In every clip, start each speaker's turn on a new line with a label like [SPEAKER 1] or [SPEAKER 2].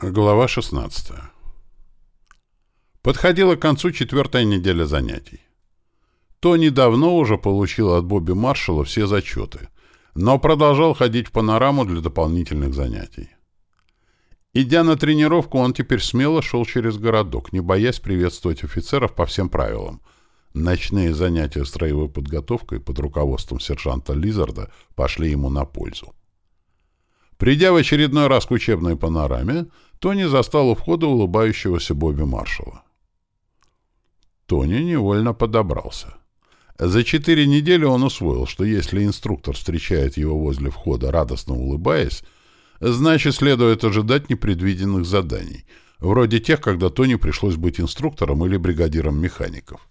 [SPEAKER 1] Глава 16. Подходила к концу четвертая неделя занятий. Тони давно уже получил от Бобби Маршалла все зачеты, но продолжал ходить в панораму для дополнительных занятий. Идя на тренировку, он теперь смело шел через городок, не боясь приветствовать офицеров по всем правилам. Ночные занятия строевой подготовкой под руководством сержанта Лизарда пошли ему на пользу. Придя в очередной раз к учебной панораме, Тони застал у входа улыбающегося Бобби Маршалла. Тони невольно подобрался. За четыре недели он усвоил, что если инструктор встречает его возле входа, радостно улыбаясь, значит, следует ожидать непредвиденных заданий, вроде тех, когда Тони пришлось быть инструктором или бригадиром механиков.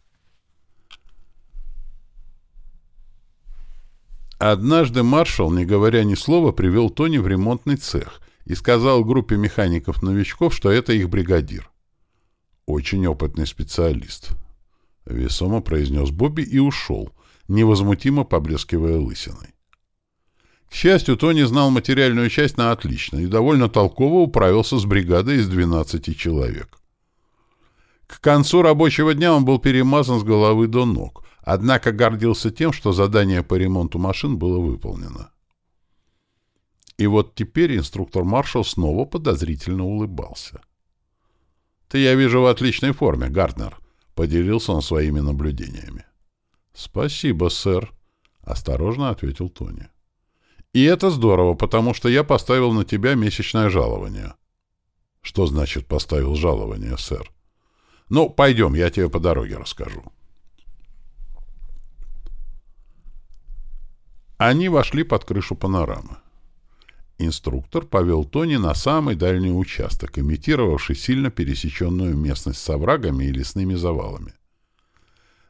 [SPEAKER 1] Однажды маршал, не говоря ни слова, привел Тони в ремонтный цех и сказал группе механиков-новичков, что это их бригадир. Очень опытный специалист. Весомо произнес Бобби и ушел, невозмутимо поблескивая лысиной. К счастью, Тони знал материальную часть на отлично и довольно толково управился с бригадой из 12 человек. К концу рабочего дня он был перемазан с головы до ног, однако гордился тем, что задание по ремонту машин было выполнено. И вот теперь инструктор Маршал снова подозрительно улыбался. «Ты, я вижу, в отличной форме, Гарднер», — поделился он своими наблюдениями. «Спасибо, сэр», — осторожно ответил Тони. «И это здорово, потому что я поставил на тебя месячное жалование». «Что значит поставил жалование, сэр?» «Ну, пойдем, я тебе по дороге расскажу». Они вошли под крышу панорамы. Инструктор повел Тони на самый дальний участок, имитировавший сильно пересеченную местность с оврагами и лесными завалами.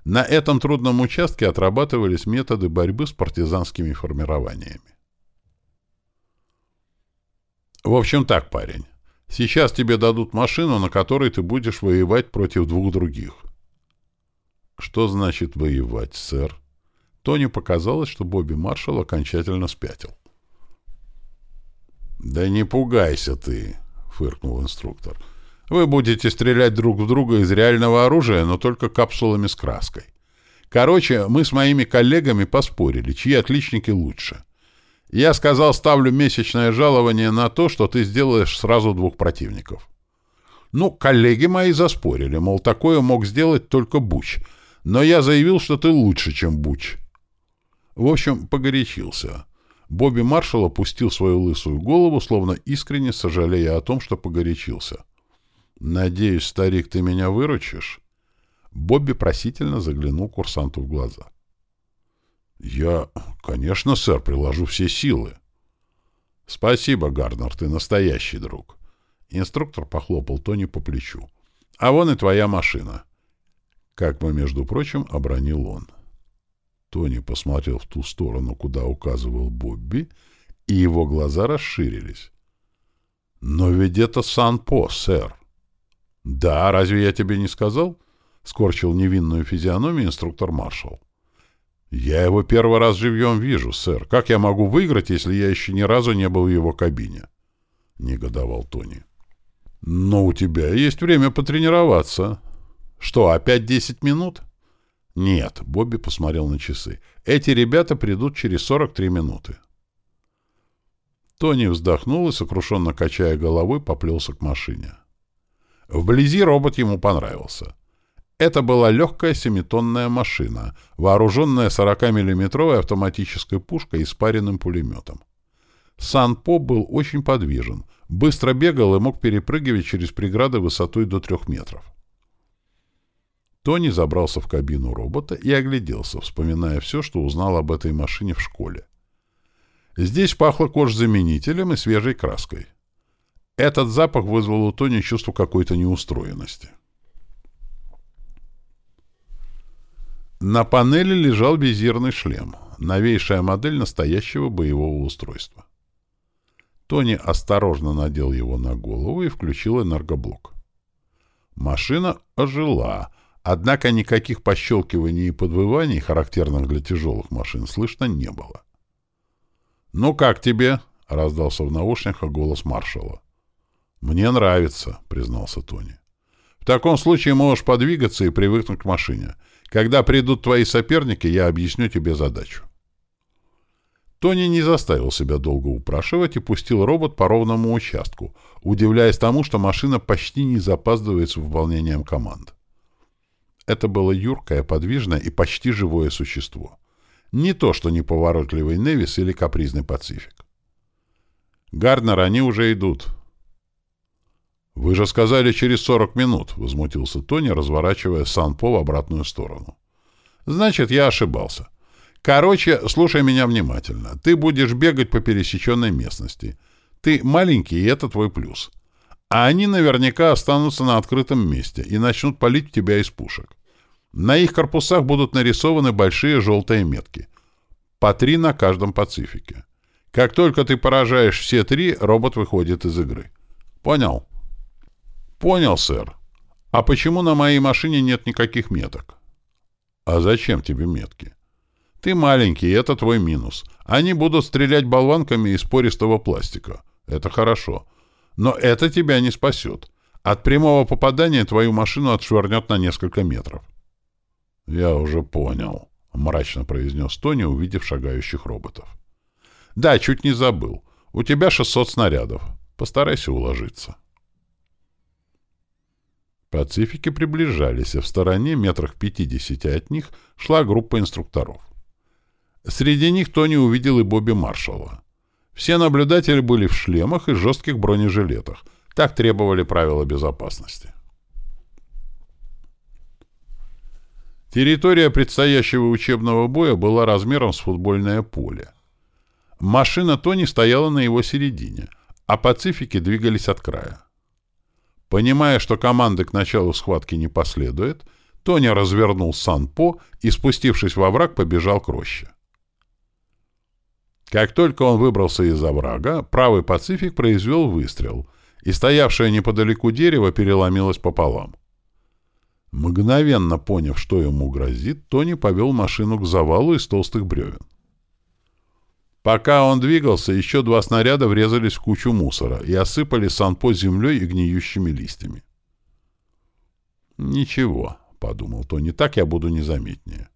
[SPEAKER 1] На этом трудном участке отрабатывались методы борьбы с партизанскими формированиями. В общем так, парень. Сейчас тебе дадут машину, на которой ты будешь воевать против двух других. Что значит воевать, сэр? Тони показалось, что Бобби Маршалл окончательно спятил. «Да не пугайся ты», — фыркнул инструктор. «Вы будете стрелять друг в друга из реального оружия, но только капсулами с краской. Короче, мы с моими коллегами поспорили, чьи отличники лучше. Я сказал, ставлю месячное жалование на то, что ты сделаешь сразу двух противников». Ну, коллеги мои заспорили, мол, такое мог сделать только Буч. Но я заявил, что ты лучше, чем Буч. В общем, погорячился. Бобби Маршалл опустил свою лысую голову, словно искренне сожалея о том, что погорячился. «Надеюсь, старик, ты меня выручишь?» Бобби просительно заглянул курсанту в глаза. «Я, конечно, сэр, приложу все силы». «Спасибо, Гарнер, ты настоящий друг». Инструктор похлопал Тони по плечу. «А вон и твоя машина». Как бы, между прочим, обронил он. Тони посмотрел в ту сторону, куда указывал Бобби, и его глаза расширились. «Но ведь это Сан-По, сэр!» «Да, разве я тебе не сказал?» — скорчил невинную физиономию инструктор Маршал. «Я его первый раз живьем вижу, сэр. Как я могу выиграть, если я еще ни разу не был в его кабине?» — негодовал Тони. «Но у тебя есть время потренироваться. Что, опять десять минут?» «Нет», — Бобби посмотрел на часы. «Эти ребята придут через 43 минуты». Тони вздохнул и, сокрушенно качая головой, поплелся к машине. Вблизи робот ему понравился. Это была легкая семитонная машина, вооруженная 40-миллиметровой автоматической пушкой и спаренным пулеметом. Сан-По был очень подвижен, быстро бегал и мог перепрыгивать через преграды высотой до трех метров. Тони забрался в кабину робота и огляделся, вспоминая все, что узнал об этой машине в школе. Здесь пахло кожзаменителем и свежей краской. Этот запах вызвал у Тони чувство какой-то неустроенности. На панели лежал визирный шлем, новейшая модель настоящего боевого устройства. Тони осторожно надел его на голову и включил энергоблок. Машина ожила, Однако никаких пощелкиваний и подвываний, характерных для тяжелых машин, слышно не было. «Ну как тебе?» — раздался в наушниках голос маршала. «Мне нравится», — признался Тони. «В таком случае можешь подвигаться и привыкнуть к машине. Когда придут твои соперники, я объясню тебе задачу». Тони не заставил себя долго упрашивать и пустил робот по ровному участку, удивляясь тому, что машина почти не запаздывает с выполнением команд. Это было юркое, подвижное и почти живое существо. Не то, что неповоротливый Невис или капризный Пацифик. «Гарднер, они уже идут». «Вы же сказали через сорок минут», — возмутился Тони, разворачивая Сан-По в обратную сторону. «Значит, я ошибался. Короче, слушай меня внимательно. Ты будешь бегать по пересеченной местности. Ты маленький, и это твой плюс. А они наверняка останутся на открытом месте и начнут палить тебя из пушек. На их корпусах будут нарисованы большие желтые метки. По три на каждом Пацифике. Как только ты поражаешь все три, робот выходит из игры. Понял? Понял, сэр. А почему на моей машине нет никаких меток? А зачем тебе метки? Ты маленький, это твой минус. Они будут стрелять болванками из пористого пластика. Это хорошо. Но это тебя не спасет. От прямого попадания твою машину отшвырнет на несколько метров. — Я уже понял, — мрачно произнес Тони, увидев шагающих роботов. — Да, чуть не забыл. У тебя 600 снарядов. Постарайся уложиться. Пацифики приближались, а в стороне, метрах пятидесяти от них, шла группа инструкторов. Среди них Тони увидел и Бобби Маршалла. Все наблюдатели были в шлемах и жестких бронежилетах. Так требовали правила безопасности. Территория предстоящего учебного боя была размером с футбольное поле. Машина Тони стояла на его середине, а пацифики двигались от края. Понимая, что команды к началу схватки не последует, Тони развернул Сан-По и, спустившись во враг, побежал к роще. Как только он выбрался из оврага, правый пацифик произвел выстрел, и стоявшее неподалеку дерево переломилось пополам. Мгновенно поняв, что ему грозит, Тони повел машину к завалу из толстых бревен. Пока он двигался, еще два снаряда врезались в кучу мусора и осыпали санпо землей и гниющими листьями. «Ничего», — подумал Тони, — «так я буду незаметнее».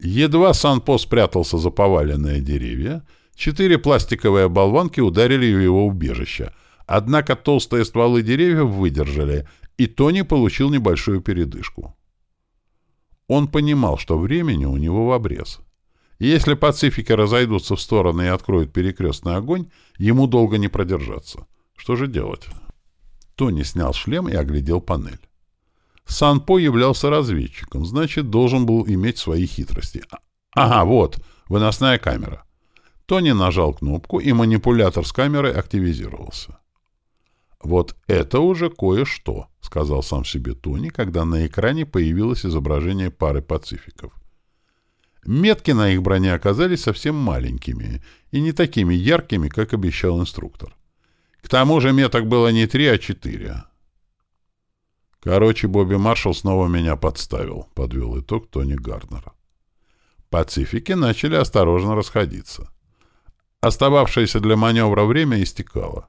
[SPEAKER 1] Едва Санпо спрятался за поваленные деревья, четыре пластиковые болванки ударили в его убежище, однако толстые стволы деревьев выдержали, и Тони получил небольшую передышку. Он понимал, что времени у него в обрез. Если пацифики разойдутся в стороны и откроют перекрестный огонь, ему долго не продержаться. Что же делать? Тони снял шлем и оглядел панель. Санпо являлся разведчиком, значит, должен был иметь свои хитрости. А, ага, вот, выносная камера. Тони нажал кнопку, и манипулятор с камерой активизировался. «Вот это уже кое-что», — сказал сам себе Тони, когда на экране появилось изображение пары пацификов. Метки на их броне оказались совсем маленькими и не такими яркими, как обещал инструктор. К тому же меток было не три, а четыре. Короче, Бобби Маршалл снова меня подставил, — подвел итог Тони Гарднер. Пацифики начали осторожно расходиться. Остававшееся для маневра время истекало.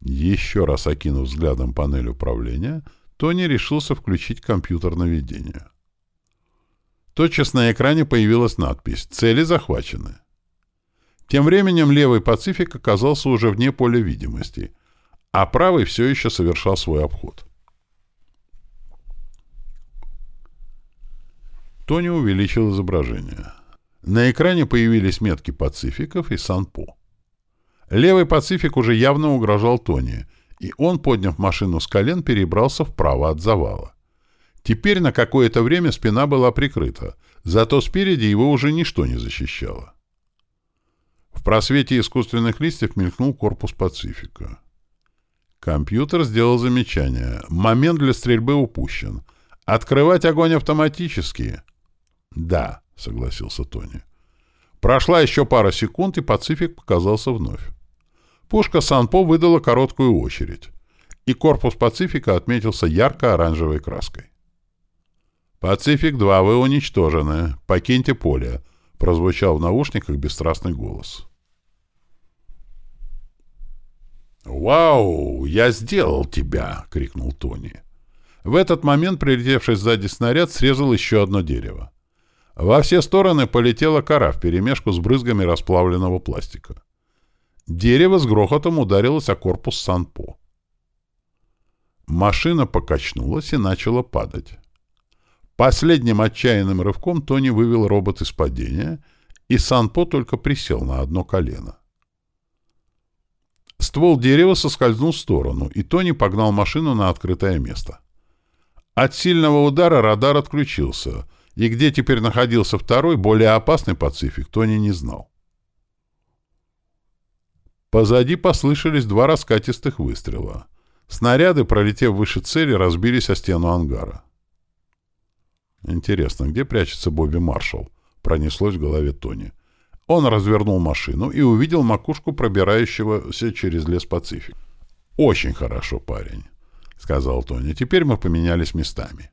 [SPEAKER 1] Еще раз окинув взглядом панель управления, Тони решился включить компьютер наведения. Тотчас на экране появилась надпись «Цели захвачены». Тем временем левый Пацифик оказался уже вне поля видимости, а правый все еще совершал свой обход. Тони увеличил изображение. На экране появились метки пацификов и Санпо. Левый пацифик уже явно угрожал Тони, и он, подняв машину с колен, перебрался вправо от завала. Теперь на какое-то время спина была прикрыта, зато спереди его уже ничто не защищало. В просвете искусственных листьев мелькнул корпус Пацифика. Компьютер сделал замечание. Момент для стрельбы упущен. Открывать огонь автоматически. «Да», — согласился Тони. Прошла еще пара секунд, и Пацифик показался вновь. Пушка Санпо выдала короткую очередь, и корпус Пацифика отметился ярко-оранжевой краской. «Пацифик-2, вы уничтожены. Покиньте поле», — прозвучал в наушниках бесстрастный голос. «Вау! Я сделал тебя!» — крикнул Тони. В этот момент прилетевший сзади снаряд срезал еще одно дерево. Во все стороны полетела кора вперемешку с брызгами расплавленного пластика. Дерево с грохотом ударилось о корпус Санпо. Машина покачнулась и начала падать. Последним отчаянным рывком Тони вывел робот из падения, и Санпо только присел на одно колено. Ствол дерева соскользнул в сторону, и Тони погнал машину на открытое место. От сильного удара радар отключился, и где теперь находился второй, более опасный «Пацифик», Тони не знал. Позади послышались два раскатистых выстрела. Снаряды, пролетев выше цели, разбились о стену ангара. «Интересно, где прячется Бобби Маршалл?» — пронеслось в голове Тони. Он развернул машину и увидел макушку пробирающегося через лес Пацифик. «Очень хорошо, парень», — сказал Тони. «Теперь мы поменялись местами».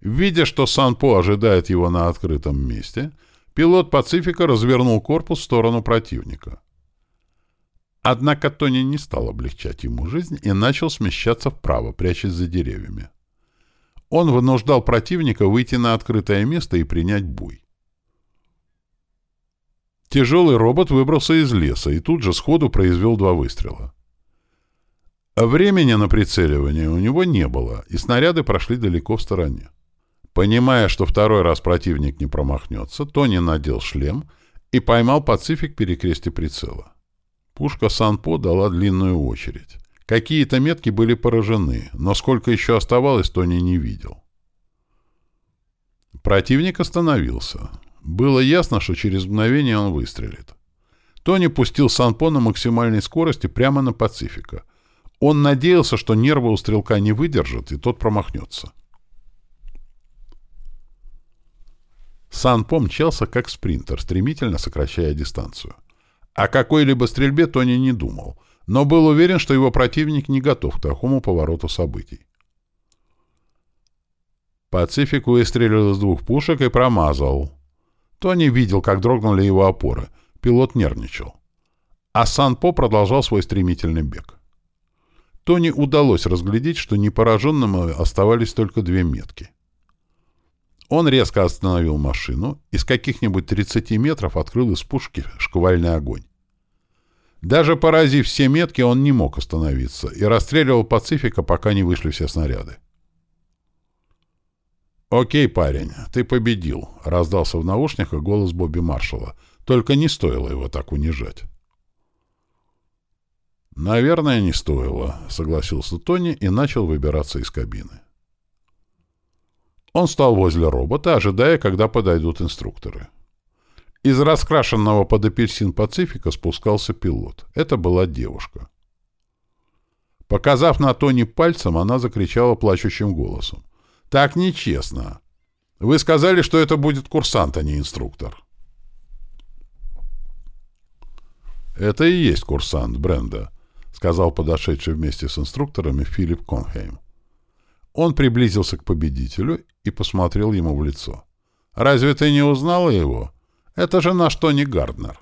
[SPEAKER 1] Видя, что Санпо ожидает его на открытом месте, пилот Пацифика развернул корпус в сторону противника. Однако Тони не стал облегчать ему жизнь и начал смещаться вправо, прячась за деревьями. Он вынуждал противника выйти на открытое место и принять бой. Тяжелый робот выбрался из леса и тут же сходу произвел два выстрела. Времени на прицеливание у него не было, и снаряды прошли далеко в стороне. Понимая, что второй раз противник не промахнется, Тони надел шлем и поймал «Пацифик» перекрестие прицела. Пушка Санпо дала длинную очередь. Какие-то метки были поражены, но сколько еще оставалось, Тони не видел. Противник остановился. Было ясно, что через мгновение он выстрелит. Тони пустил Санпо на максимальной скорости прямо на Пацифика. Он надеялся, что нервы у стрелка не выдержат, и тот промахнется. Санпо мчался как спринтер, стремительно сокращая дистанцию. О какой-либо стрельбе Тони не думал — но был уверен, что его противник не готов к такому повороту событий. Пацифик выстрелил из двух пушек и промазал. Тони видел, как дрогнули его опоры. Пилот нервничал. А Сан-По продолжал свой стремительный бег. Тони удалось разглядеть, что непораженным оставались только две метки. Он резко остановил машину и с каких-нибудь 30 метров открыл из пушки шквальный огонь. Даже поразив все метки, он не мог остановиться и расстреливал Пацифика, пока не вышли все снаряды. «Окей, парень, ты победил», — раздался в наушниках голос Бобби Маршалла. «Только не стоило его так унижать». «Наверное, не стоило», — согласился Тони и начал выбираться из кабины. Он стал возле робота, ожидая, когда подойдут инструкторы. Из раскрашенного под апельсин Пацифика спускался пилот. Это была девушка. Показав на Тони пальцем, она закричала плачущим голосом. «Так нечестно. Вы сказали, что это будет курсант, а не инструктор». «Это и есть курсант Бренда», — сказал подошедший вместе с инструкторами Филипп Конхейм. Он приблизился к победителю и посмотрел ему в лицо. «Разве ты не узнала его?» Это же наш Тони Гарднер.